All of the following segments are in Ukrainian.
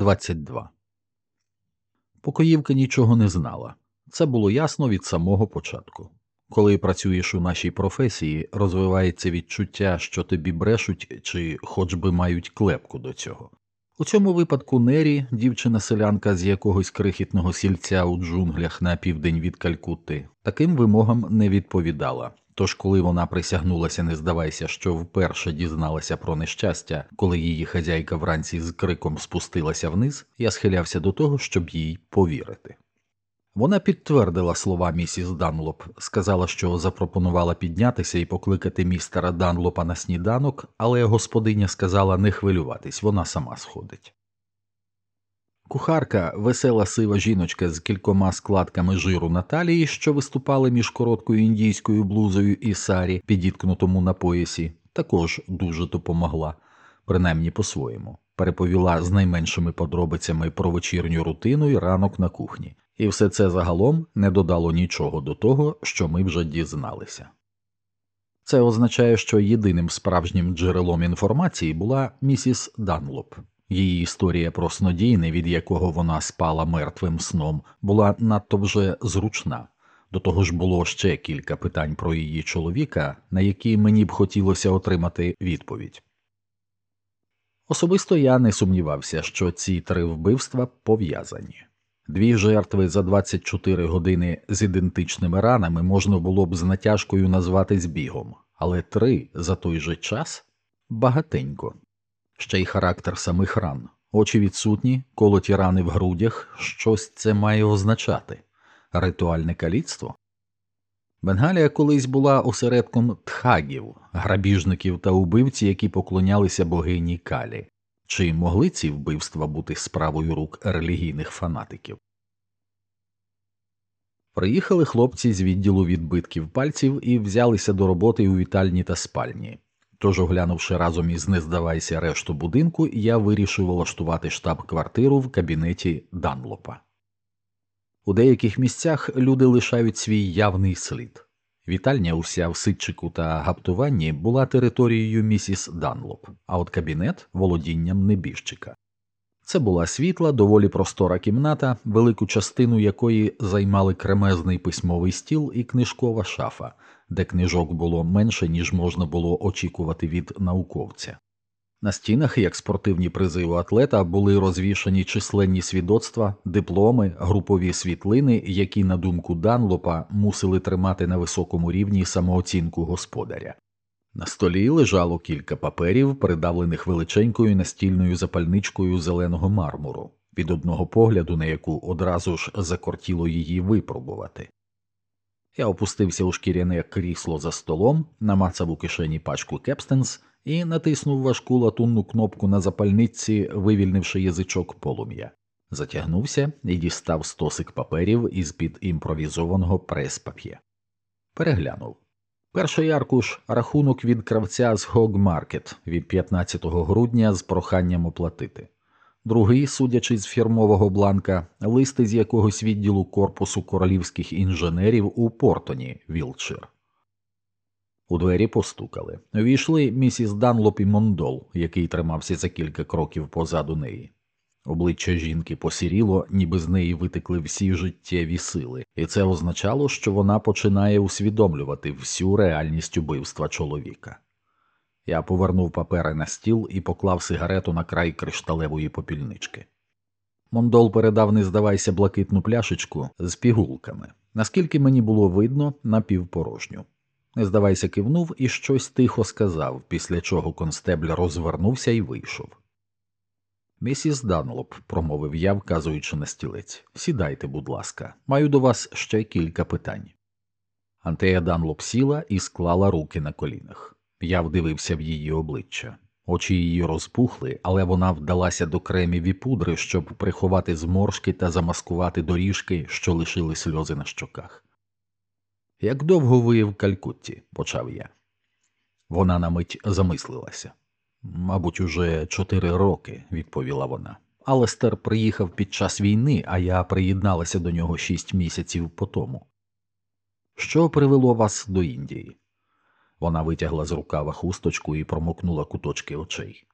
22 Покоївка нічого не знала. Це було ясно від самого початку. Коли працюєш у нашій професії, розвивається відчуття, що тобі брешуть чи хоч би мають клепку до цього. У цьому випадку Нері, дівчина-селянка з якогось крихітного сільця у джунглях на південь від Калькутти, таким вимогам не відповідала. Тож, коли вона присягнулася, не здавайся, що вперше дізналася про нещастя, коли її хазяйка вранці з криком спустилася вниз, я схилявся до того, щоб їй повірити. Вона підтвердила слова місіс Данлоп, сказала, що запропонувала піднятися і покликати містера Данлопа на сніданок, але господиня сказала не хвилюватись, вона сама сходить. Кухарка, весела сива жіночка з кількома складками жиру на талії, що виступали між короткою індійською блузою і сарі, підіткнутому на поясі, також дуже допомогла, принаймні по-своєму, переповіла з найменшими подробицями про вечірню рутину і ранок на кухні, і все це загалом не додало нічого до того, що ми вже дізналися. Це означає, що єдиним справжнім джерелом інформації була місіс Данлоп. Її історія про снодійне, від якого вона спала мертвим сном, була надто вже зручна. До того ж було ще кілька питань про її чоловіка, на які мені б хотілося отримати відповідь. Особисто я не сумнівався, що ці три вбивства пов'язані. Дві жертви за 24 години з ідентичними ранами можна було б з натяжкою назвати збігом, але три за той же час багатенько. Ще й характер самих ран, очі відсутні, колоті рани в грудях, щось це має означати ритуальне каліцтво. Бенгалія колись була осередком тхагів, грабіжників та убивці, які поклонялися богині Калі. Чи могли ці вбивства бути справою рук релігійних фанатиків? Приїхали хлопці з відділу відбитків пальців і взялися до роботи у вітальні та спальні. Тож, оглянувши разом із не здавайся решту будинку, я вирішив влаштувати штаб-квартиру в кабінеті Данлопа. У деяких місцях люди лишають свій явний слід. Вітальня уся в ситчику та гаптуванні була територією місіс Данлоп, а от кабінет володінням небіжчика. Це була світла, доволі простора кімната, велику частину якої займали кремезний письмовий стіл і книжкова шафа, де книжок було менше, ніж можна було очікувати від науковця. На стінах, як спортивні призи у атлета, були розвішані численні свідоцтва, дипломи, групові світлини, які, на думку Данлопа, мусили тримати на високому рівні самооцінку господаря. На столі лежало кілька паперів, придавлених величенькою настільною запальничкою зеленого мармуру, від одного погляду, на яку одразу ж закортіло її випробувати. Я опустився у шкіряне крісло за столом, намацав у кишені пачку Кепстенс і натиснув важку латунну кнопку на запальниці, вивільнивши язичок полум'я. Затягнувся і дістав стосик паперів із під імпровізованого прес-пап'є. Переглянув. Перший аркуш рахунок від кравця з Hog від 15 грудня з проханням оплатити. Другий, судячи з фірмового бланка, лист із якогось відділу корпусу королівських інженерів у Портоні, Вілтшир. У двері постукали. Увійшли місіс Данлоп і Мондол, який тримався за кілька кроків позаду неї. Обличчя жінки посіріло, ніби з неї витекли всі життєві сили, і це означало, що вона починає усвідомлювати всю реальність убивства чоловіка. Я повернув папери на стіл і поклав сигарету на край кришталевої попільнички. Мондол передав, не здавайся, блакитну пляшечку з пігулками, наскільки мені було видно, напівпорожню. Не здавайся, кивнув і щось тихо сказав, після чого констебль розвернувся і вийшов. Місіс Данлоп, промовив я, вказуючи на стілець, сідайте, будь ласка, маю до вас ще кілька питань. Антея Данлоп сіла і склала руки на колінах. Я вдивився в її обличчя. Очі її розпухли, але вона вдалася до кремів пудри, щоб приховати зморшки та замаскувати доріжки, що лишили сльози на щоках. Як довго ви в Калькутті? почав я. Вона на мить замислилася. Мабуть, уже чотири роки, відповіла вона. Алестер приїхав під час війни, а я приєдналася до нього шість місяців по тому. Що привело вас до Індії? Вона витягла з рукава хусточку і промокнула куточки очей.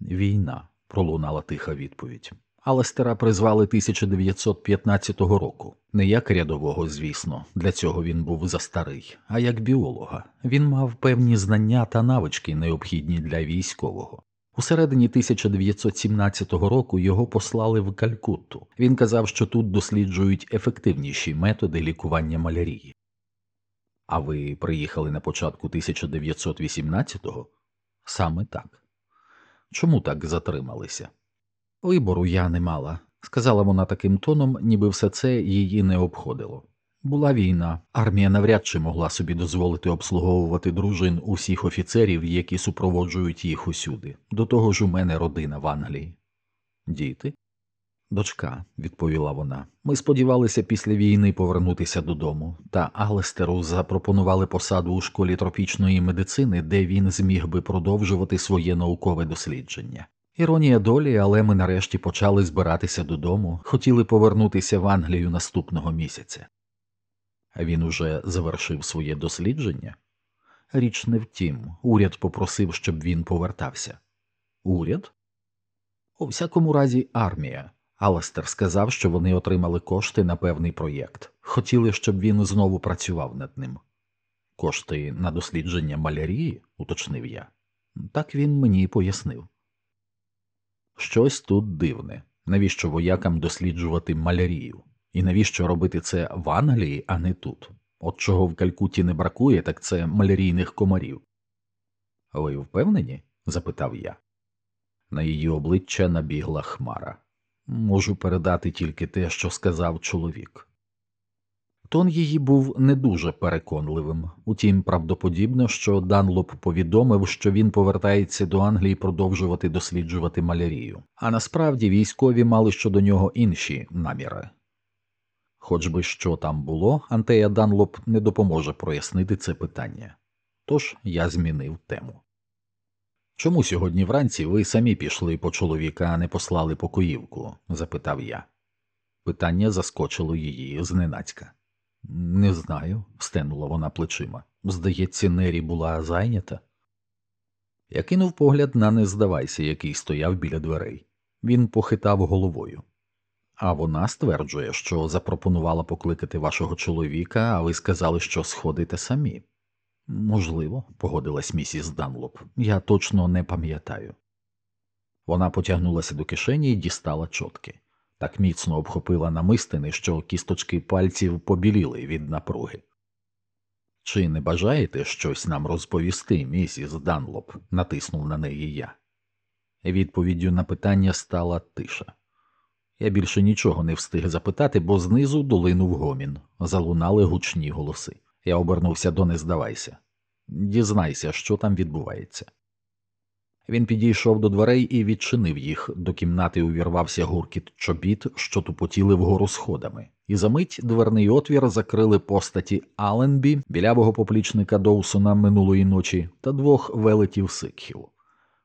Війна, пролунала тиха відповідь. Алестера призвали 1915 року. Не як рядового, звісно, для цього він був застарий, а як біолога. Він мав певні знання та навички, необхідні для військового. У середині 1917 року його послали в Калькутту. Він казав, що тут досліджують ефективніші методи лікування малярії. А ви приїхали на початку 1918-го? Саме так. Чому так затрималися? Вибору я не мала, сказала вона таким тоном, ніби все це її не обходило. Була війна, армія навряд чи могла собі дозволити обслуговувати дружин усіх офіцерів, які супроводжують їх усюди. До того ж у мене родина в Англії. Діти? Дочка, відповіла вона. Ми сподівалися після війни повернутися додому, та Алестеру запропонували посаду у школі тропічної медицини, де він зміг би продовжувати своє наукове дослідження. Іронія долі, але ми нарешті почали збиратися додому, хотіли повернутися в Англію наступного місяця. Він уже завершив своє дослідження? Річ не втім, уряд попросив, щоб він повертався. Уряд? У всякому разі, армія. Алестер сказав, що вони отримали кошти на певний проєкт, хотіли, щоб він знову працював над ним. Кошти на дослідження малярії, уточнив я. Так він мені пояснив. Щось тут дивне. Навіщо воякам досліджувати малярію? І навіщо робити це в Англії, а не тут? От чого в Калькуті не бракує, так це малярійних комарів. Ви впевнені? запитав я. На її обличчя набігла хмара. Можу передати тільки те, що сказав чоловік. Тон її був не дуже переконливим, утім, правдоподібно, що Данлоп повідомив, що він повертається до Англії продовжувати досліджувати малярію, а насправді військові мали щодо нього інші наміри. Хоч би що там було, Антея Данлоп не допоможе прояснити це питання. Тож я змінив тему. Чому сьогодні вранці ви самі пішли по чоловіка, а не послали покоївку? запитав я. Питання заскочило її зненацька. Не знаю, стенула вона плечима. Здається, Нері була зайнята. Я кинув погляд на не здавайся, який стояв біля дверей. Він похитав головою. А вона стверджує, що запропонувала покликати вашого чоловіка, а ви сказали, що сходите самі. Можливо, погодилась місіс Данлоп, я точно не пам'ятаю. Вона потягнулася до кишені і дістала чотки, так міцно обхопила намистини, що кісточки пальців побіліли від напруги. Чи не бажаєте щось нам розповісти, місіс Данлоп? натиснув на неї я. Відповіддю на питання стала тиша. Я більше нічого не встиг запитати, бо знизу долинув гомін, залунали гучні голоси. Я обернувся до не здавайся. Дізнайся, що там відбувається. Він підійшов до дверей і відчинив їх. До кімнати увірвався гуркіт чобіт, що тупотіли вгору сходами, і за мить дверний отвір закрили постаті Аленбі, білявого поплічника Доусона минулої ночі, та двох велетів сикхів.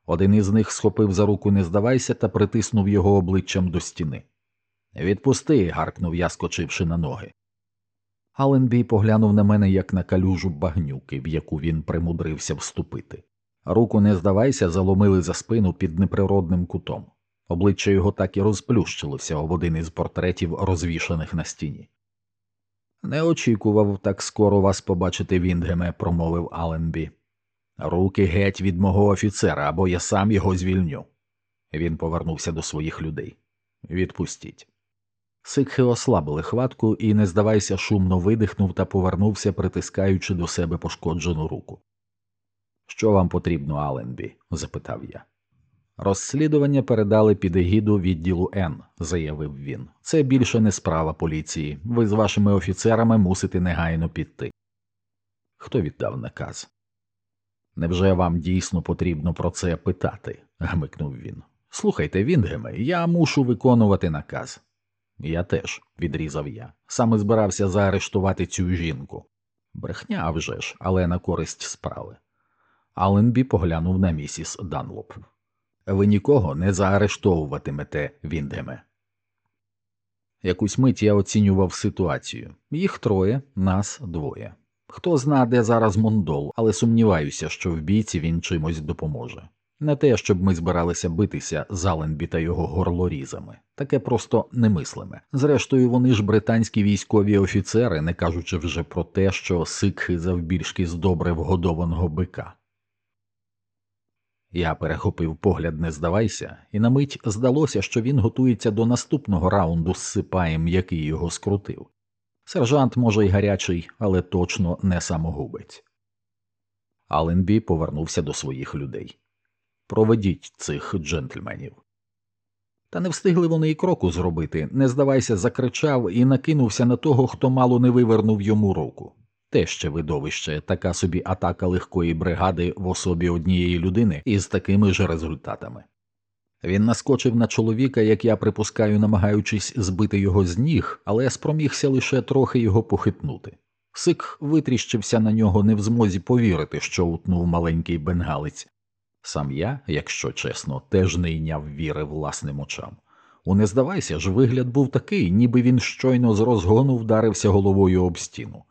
Один із них схопив за руку не здавайся та притиснув його обличчям до стіни. Відпусти. гаркнув я, скочивши на ноги. Аленбій поглянув на мене як на калюжу багнюки, в яку він примудрився вступити. Руку не здавайся, заломили за спину під неприродним кутом. Обличчя його так і розплющилося об один із портретів, розвішаних на стіні. Не очікував так скоро вас побачити, Віндгеме, промовив Аленбі. Руки геть від мого офіцера, або я сам його звільню. Він повернувся до своїх людей. Відпустіть. Сикхи ослабили хватку і, не здавайся, шумно видихнув та повернувся, притискаючи до себе пошкоджену руку. Що вам потрібно, Аленбі? запитав я. Розслідування передали під егіду відділу Н, заявив він. Це більше не справа поліції. Ви з вашими офіцерами мусите негайно піти. Хто віддав наказ? Невже вам дійсно потрібно про це питати? гмикнув він. Слухайте, Вінгеме, я мушу виконувати наказ. Я теж, відрізав я, саме збирався заарештувати цю жінку. Брехня вже ж, але на користь справи. Аленбі поглянув на місіс Данлоп. Ви нікого не заарештовуватимете, Віндеме. Якусь мить я оцінював ситуацію. Їх троє, нас двоє. Хто зна, де зараз Мондол, але сумніваюся, що в бійці він чимось допоможе. Не те, щоб ми збиралися битися з Аленбі та його горлорізами, таке просто немислиме. Зрештою, вони ж британські військові офіцери, не кажучи вже про те, що сикхи завбільшки з добре вгодованого бика. Я перехопив погляд, не здавайся, і на мить здалося, що він готується до наступного раунду з сипаєм, який його скрутив. Сержант, може, й гарячий, але точно не самогубець. Аленбі повернувся до своїх людей. Проведіть цих джентльменів. Та не встигли вони і кроку зробити, не здавайся, закричав і накинувся на того, хто мало не вивернув йому руку. Те ще видовище, така собі атака легкої бригади в особі однієї людини із такими ж результатами. Він наскочив на чоловіка, як я припускаю, намагаючись збити його з ніг, але спромігся лише трохи його похитнути. Сик витріщився на нього не в змозі повірити, що утнув маленький бенгалець. Сам я, якщо чесно, теж не йняв віри власним очам. У не здавайся ж, вигляд був такий, ніби він щойно з розгону вдарився головою об стіну.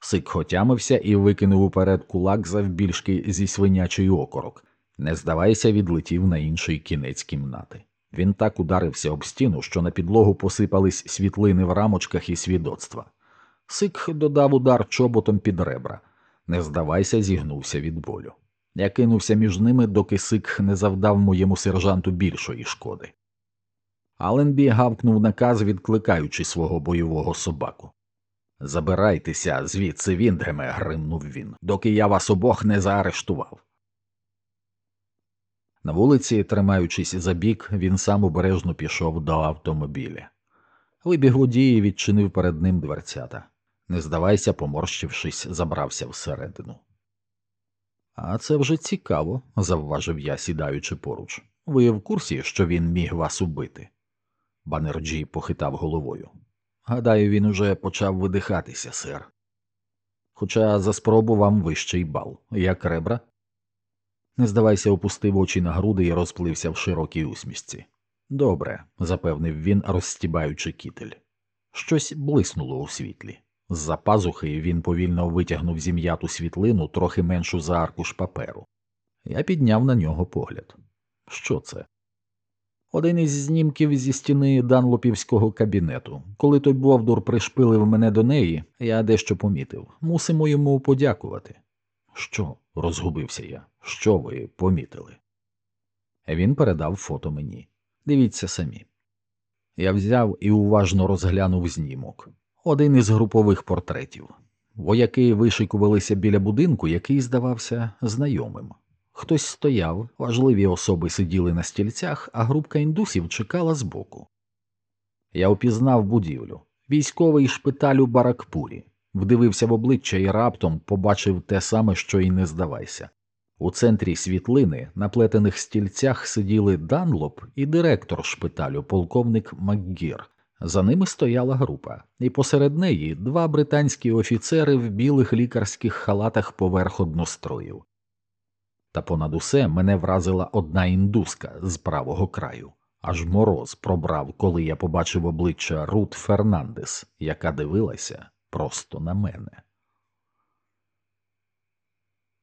Сик хотямився і викинув уперед кулак завбільшки зі свинячий окорок. Не здавайся, відлетів на інший кінець кімнати. Він так ударився об стіну, що на підлогу посипались світлини в рамочках і свідоцтва. Сик додав удар чоботом під ребра. Не здавайся, зігнувся від болю. Я кинувся між ними, доки сик не завдав моєму сержанту більшої шкоди. Аленбі гавкнув наказ, відкликаючи свого бойового собаку. Забирайтеся звідси, Віндгеме, гримнув він, доки я вас обох не заарештував. На вулиці, тримаючись за бік, він сам обережно пішов до автомобіля. Вибіг водій і відчинив перед ним дверцята. Не здавайся, поморщившись, забрався всередину. А це вже цікаво, завважив я, сідаючи поруч. Ви в курсі, що він міг вас убити? Банерджі похитав головою. Гадаю, він уже почав видихатися, сер. Хоча за спробу вам вищий бал, як ребра. Не здавайся, опустив очі на груди і розплився в широкій усмішці. Добре, запевнив він, розстібаючи кітель. Щось блиснуло у світлі. З за пазухи він повільно витягнув зім'яту світлину трохи меншу за аркуш паперу. Я підняв на нього погляд. Що це? Один із знімків зі стіни данлопівського кабінету. Коли той Бовдур пришпилив мене до неї, я дещо помітив. Мусимо йому подякувати. Що? розгубився я. Що ви помітили? Він передав фото мені. Дивіться самі. Я взяв і уважно розглянув знімок. Один із групових портретів. Вояки вишикувалися біля будинку, який здавався знайомим. Хтось стояв, важливі особи сиділи на стільцях, а групка індусів чекала збоку. Я опізнав будівлю військовий шпиталь у Баракпурі, вдивився в обличчя і раптом побачив те саме, що й не здавайся. У центрі світлини на плетених стільцях сиділи Данлоп і директор шпиталю, полковник Макгір. За ними стояла група, і посеред неї два британські офіцери в білих лікарських халатах поверх одностроїв. Та понад усе мене вразила одна індуска з правого краю. Аж мороз пробрав, коли я побачив обличчя Рут Фернандес, яка дивилася просто на мене.